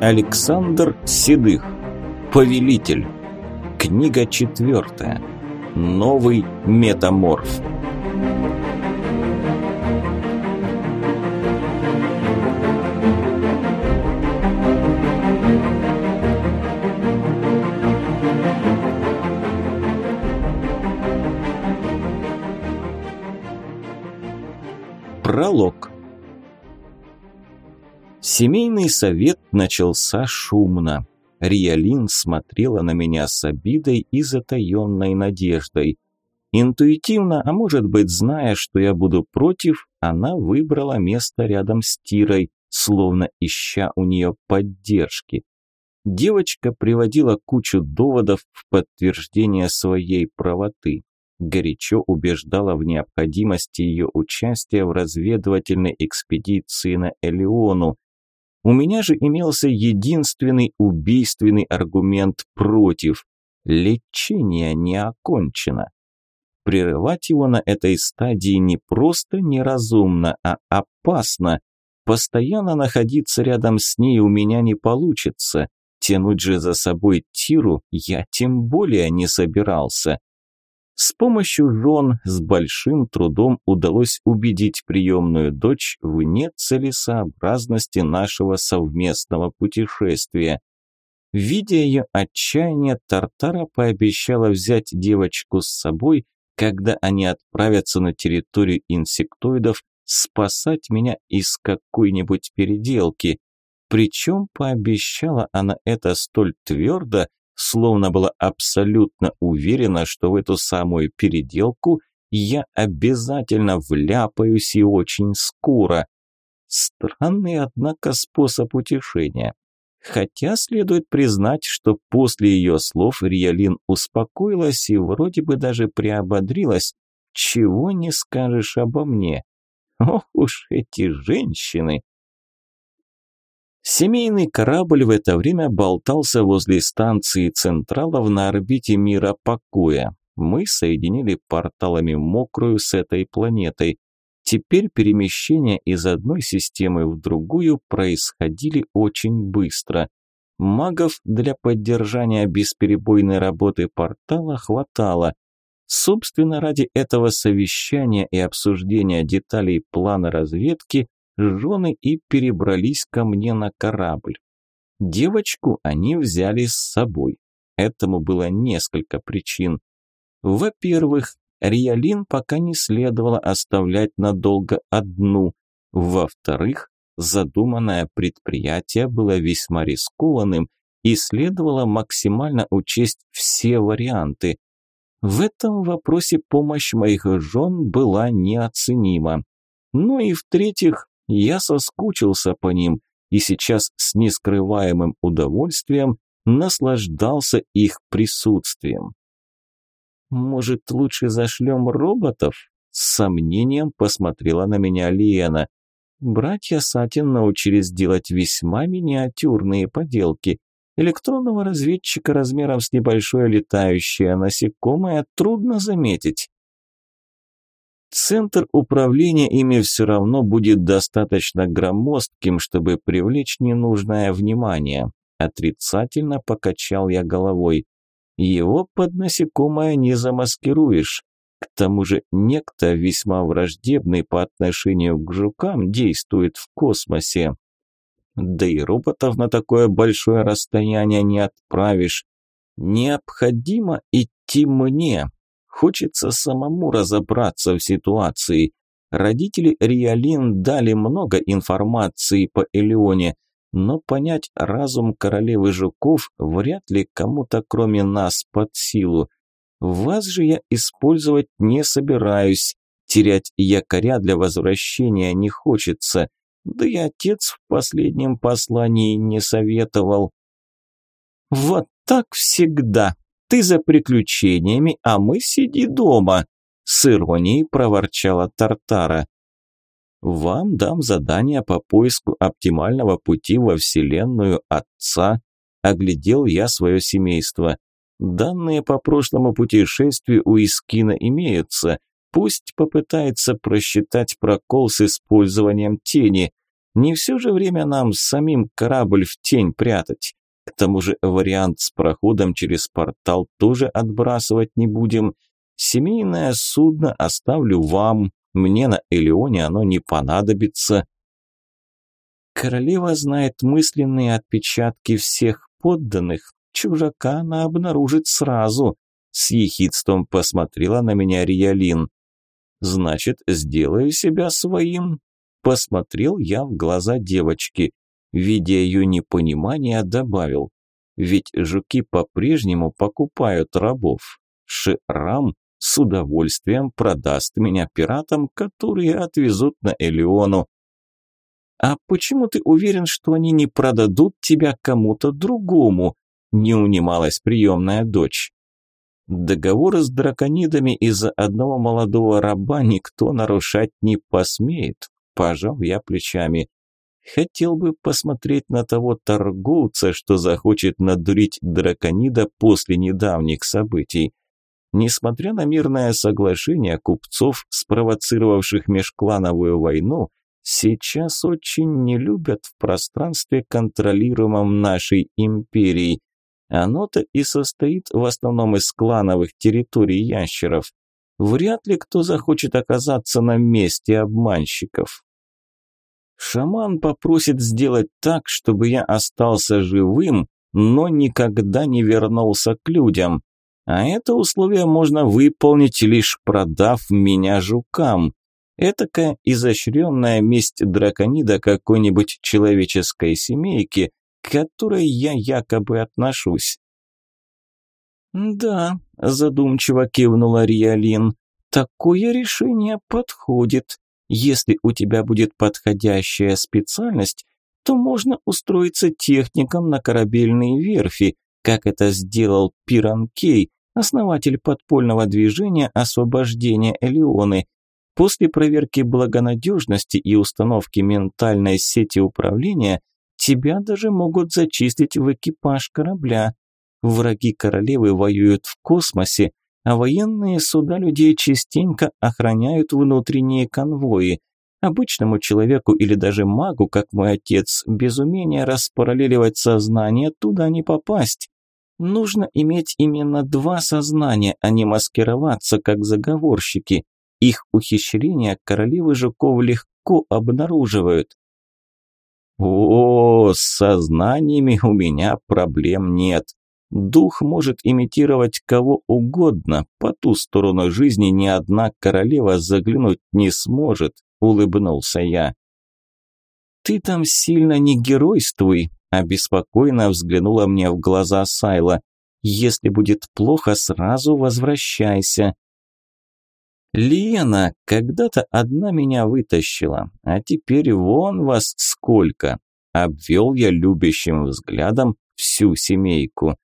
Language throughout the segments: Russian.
Александр Седых. Повелитель. Книга четвертая. Новый метаморф. Пролог. Семейный совет начался шумно. Риалин смотрела на меня с обидой и затаенной надеждой. Интуитивно, а может быть, зная, что я буду против, она выбрала место рядом с Тирой, словно ища у нее поддержки. Девочка приводила кучу доводов в подтверждение своей правоты горячо убеждала в необходимости ее участия в разведывательной экспедиции на Элеону. У меня же имелся единственный убийственный аргумент против – лечение не окончено. Прерывать его на этой стадии не просто неразумно, а опасно. Постоянно находиться рядом с ней у меня не получится. Тянуть же за собой Тиру я тем более не собирался. С помощью жен с большим трудом удалось убедить приемную дочь в нецелесообразности нашего совместного путешествия. Видя ее отчаяние, Тартара пообещала взять девочку с собой, когда они отправятся на территорию инсектоидов спасать меня из какой-нибудь переделки. Причем пообещала она это столь твердо, словно была абсолютно уверена, что в эту самую переделку я обязательно вляпаюсь и очень скоро. Странный, однако, способ утешения. Хотя следует признать, что после ее слов Риалин успокоилась и вроде бы даже приободрилась. Чего не скажешь обо мне. Ох уж эти женщины! Семейный корабль в это время болтался возле станции Централов на орбите мира покоя. Мы соединили порталами мокрую с этой планетой. Теперь перемещения из одной системы в другую происходили очень быстро. Магов для поддержания бесперебойной работы портала хватало. Собственно, ради этого совещания и обсуждения деталей плана разведки жены и перебрались ко мне на корабль. Девочку они взяли с собой. Этому было несколько причин. Во-первых, Риалин пока не следовало оставлять надолго одну. Во-вторых, задуманное предприятие было весьма рискованным и следовало максимально учесть все варианты. В этом вопросе помощь моих жен была неоценима. Ну и в-третьих, я соскучился по ним и сейчас с нескрываемым удовольствием наслаждался их присутствием. «Может, лучше зашлем роботов?» С сомнением посмотрела на меня Лена. Братья Сатин научились делать весьма миниатюрные поделки. Электронного разведчика размером с небольшое летающее насекомое трудно заметить. Центр управления ими все равно будет достаточно громоздким, чтобы привлечь ненужное внимание. Отрицательно покачал я головой. Его под насекомое не замаскируешь. К тому же некто весьма враждебный по отношению к жукам действует в космосе. Да и роботов на такое большое расстояние не отправишь. Необходимо идти мне. Хочется самому разобраться в ситуации. Родители Риалин дали много информации по Элеоне, но понять разум королевы жуков вряд ли кому-то кроме нас под силу. Вас же я использовать не собираюсь, терять якоря для возвращения не хочется, да и отец в последнем послании не советовал. «Вот так всегда!» Ты за приключениями, а мы сиди дома», – с иронией проворчала Тартара. «Вам дам задание по поиску оптимального пути во вселенную отца», – оглядел я свое семейство. «Данные по прошлому путешествию у Искина имеются. Пусть попытается просчитать прокол с использованием тени. Не все же время нам самим корабль в тень прятать». К тому же вариант с проходом через портал тоже отбрасывать не будем. Семейное судно оставлю вам. Мне на Элеоне оно не понадобится. Королева знает мысленные отпечатки всех подданных. Чужака она обнаружит сразу. С ехидством посмотрела на меня Риалин. Значит, сделаю себя своим. Посмотрел я в глаза девочки видя ее непонимание, добавил. Ведь жуки по-прежнему покупают рабов. Ширам с удовольствием продаст меня пиратам, которые отвезут на Элеону. А почему ты уверен, что они не продадут тебя кому-то другому? Не унималась приемная дочь. Договоры с драконидами из-за одного молодого раба никто нарушать не посмеет, пожал я плечами. Хотел бы посмотреть на того торговца, что захочет надурить драконида после недавних событий. Несмотря на мирное соглашение купцов, спровоцировавших межклановую войну, сейчас очень не любят в пространстве, контролируемом нашей империей. Оно-то и состоит в основном из клановых территорий ящеров. Вряд ли кто захочет оказаться на месте обманщиков. Шаман попросит сделать так, чтобы я остался живым, но никогда не вернулся к людям. А это условие можно выполнить, лишь продав меня жукам. Этакая изощренная месть драконида какой-нибудь человеческой семейки, к которой я якобы отношусь. «Да», – задумчиво кивнула Риалин, – «такое решение подходит. Если у тебя будет подходящая специальность, то можно устроиться техником на корабельные верфи, как это сделал Пиран Кей, основатель подпольного движения освобождения Элеоны. После проверки благонадежности и установки ментальной сети управления тебя даже могут зачистить в экипаж корабля. Враги королевы воюют в космосе, а военные суда людей частенько охраняют внутренние конвои. Обычному человеку или даже магу, как мой отец, без умения распараллеливать сознание туда не попасть. Нужно иметь именно два сознания, а не маскироваться как заговорщики. Их ухищрения королевы жуков легко обнаруживают. О, с сознаниями у меня проблем нет, Дух может имитировать кого угодно, по ту сторону жизни ни одна королева заглянуть не сможет, улыбнулся я. Ты там сильно не геройствуй, обеспокоенно взглянула мне в глаза Сайла. Если будет плохо, сразу возвращайся. Лена когда-то одна меня вытащила, а теперь вон вас сколько. Обвел я любящим взглядом всю семейку.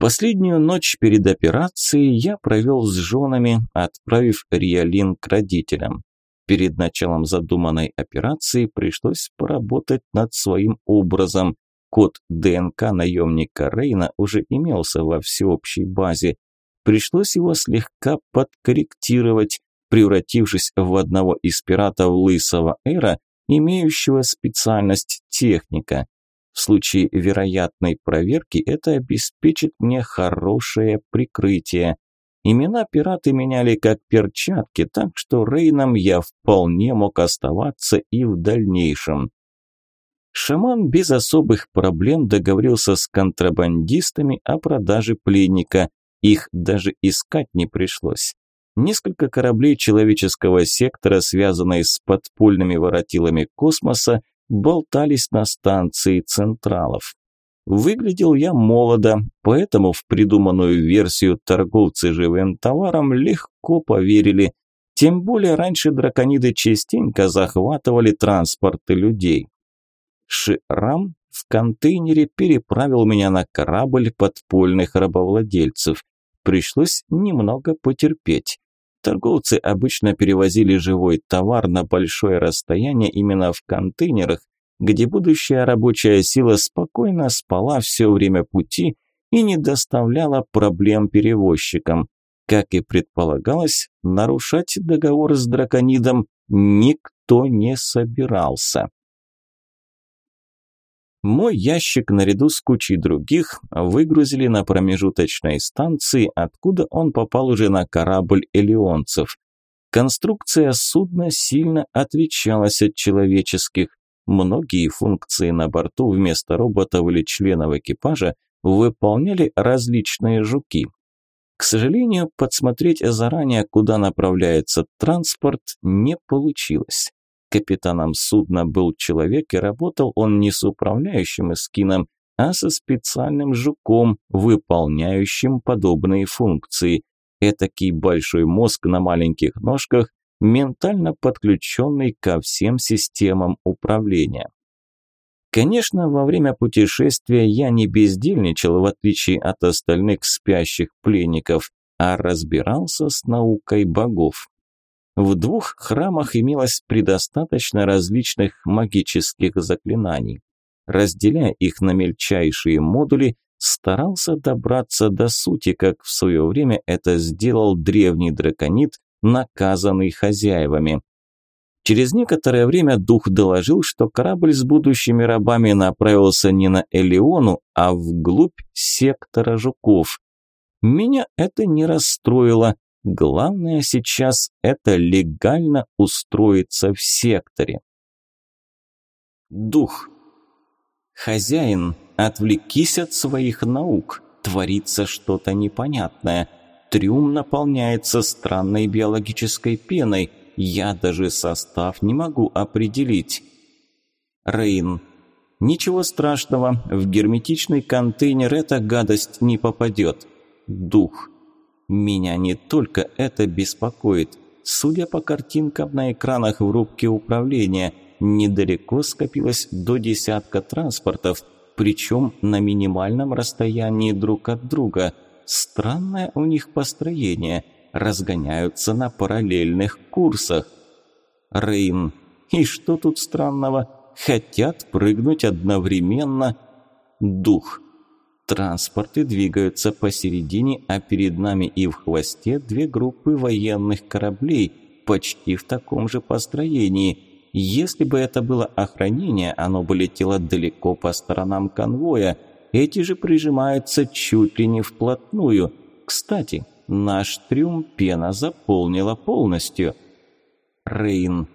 Последнюю ночь перед операцией я провел с женами, отправив Риалин к родителям. Перед началом задуманной операции пришлось поработать над своим образом. Код ДНК наемника Рейна уже имелся во всеобщей базе. Пришлось его слегка подкорректировать, превратившись в одного из пиратов Лысого Эра, имеющего специальность техника. В случае вероятной проверки это обеспечит мне хорошее прикрытие. Имена пираты меняли как перчатки, так что Рейном я вполне мог оставаться и в дальнейшем. Шаман без особых проблем договорился с контрабандистами о продаже пленника. Их даже искать не пришлось. Несколько кораблей человеческого сектора, связанные с подпольными воротилами космоса, болтались на станции Централов. Выглядел я молодо, поэтому в придуманную версию торговцы живым товаром легко поверили. Тем более раньше дракониды частенько захватывали транспорты людей. Ширам в контейнере переправил меня на корабль подпольных рабовладельцев. Пришлось немного потерпеть. Торговцы обычно перевозили живой товар на большое расстояние именно в контейнерах, где будущая рабочая сила спокойно спала все время пути и не доставляла проблем перевозчикам. Как и предполагалось, нарушать договор с драконидом никто не собирался. Мой ящик наряду с кучей других выгрузили на промежуточной станции, откуда он попал уже на корабль элеонцев. Конструкция судна сильно отличалась от человеческих. Многие функции на борту вместо роботов или членов экипажа выполняли различные жуки. К сожалению, подсмотреть заранее, куда направляется транспорт, не получилось. Капитаном судна был человек, и работал он не с управляющим эскином, а со специальным жуком, выполняющим подобные функции. Этакий большой мозг на маленьких ножках, ментально подключенный ко всем системам управления. Конечно, во время путешествия я не бездельничал, в отличие от остальных спящих пленников, а разбирался с наукой богов. В двух храмах имелось предостаточно различных магических заклинаний. Разделяя их на мельчайшие модули, старался добраться до сути, как в свое время это сделал древний драконит, наказанный хозяевами. Через некоторое время дух доложил, что корабль с будущими рабами направился не на Элеону, а вглубь сектора жуков. Меня это не расстроило, Главное сейчас это легально устроиться в секторе. Дух. Хозяин, отвлекись от своих наук. Творится что-то непонятное. Трюм наполняется странной биологической пеной. Я даже состав не могу определить. Рейн. Ничего страшного, в герметичный контейнер эта гадость не попадет. Дух. Меня не только это беспокоит. Судя по картинкам на экранах в рубке управления, недалеко скопилось до десятка транспортов, причем на минимальном расстоянии друг от друга. Странное у них построение. Разгоняются на параллельных курсах. Рейн. И что тут странного? Хотят прыгнуть одновременно. Дух. Транспорты двигаются посередине, а перед нами и в хвосте две группы военных кораблей, почти в таком же построении. Если бы это было охранение, оно бы летело далеко по сторонам конвоя. Эти же прижимаются чуть ли не вплотную. Кстати, наш трюм пена заполнила полностью. Рейн.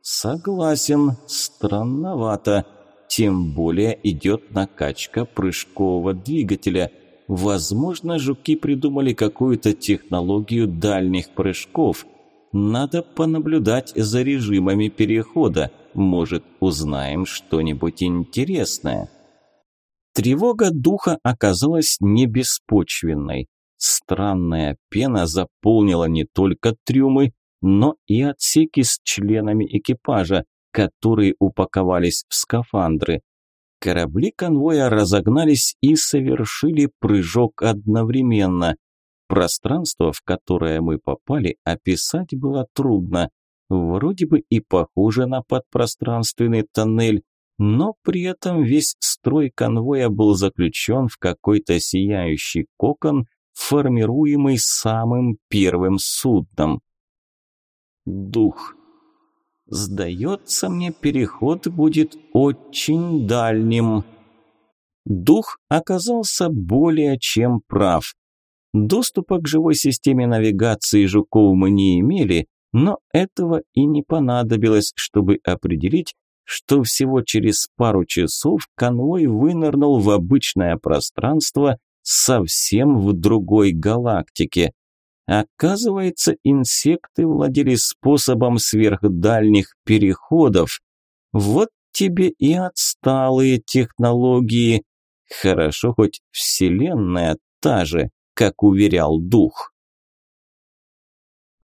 Согласен, странновато тем более идет накачка прыжкового двигателя. Возможно, жуки придумали какую-то технологию дальних прыжков. Надо понаблюдать за режимами перехода. Может, узнаем что-нибудь интересное. Тревога духа оказалась не беспочвенной. Странная пена заполнила не только трюмы, но и отсеки с членами экипажа которые упаковались в скафандры. Корабли конвоя разогнались и совершили прыжок одновременно. Пространство, в которое мы попали, описать было трудно. Вроде бы и похоже на подпространственный тоннель, но при этом весь строй конвоя был заключен в какой-то сияющий кокон, формируемый самым первым судном. «Дух Сдается мне, переход будет очень дальним. Дух оказался более чем прав. Доступа к живой системе навигации жуков мы не имели, но этого и не понадобилось, чтобы определить, что всего через пару часов конвой вынырнул в обычное пространство совсем в другой галактике. Оказывается, инсекты владели способом сверхдальних переходов. Вот тебе и отсталые технологии. Хорошо, хоть вселенная та же, как уверял дух.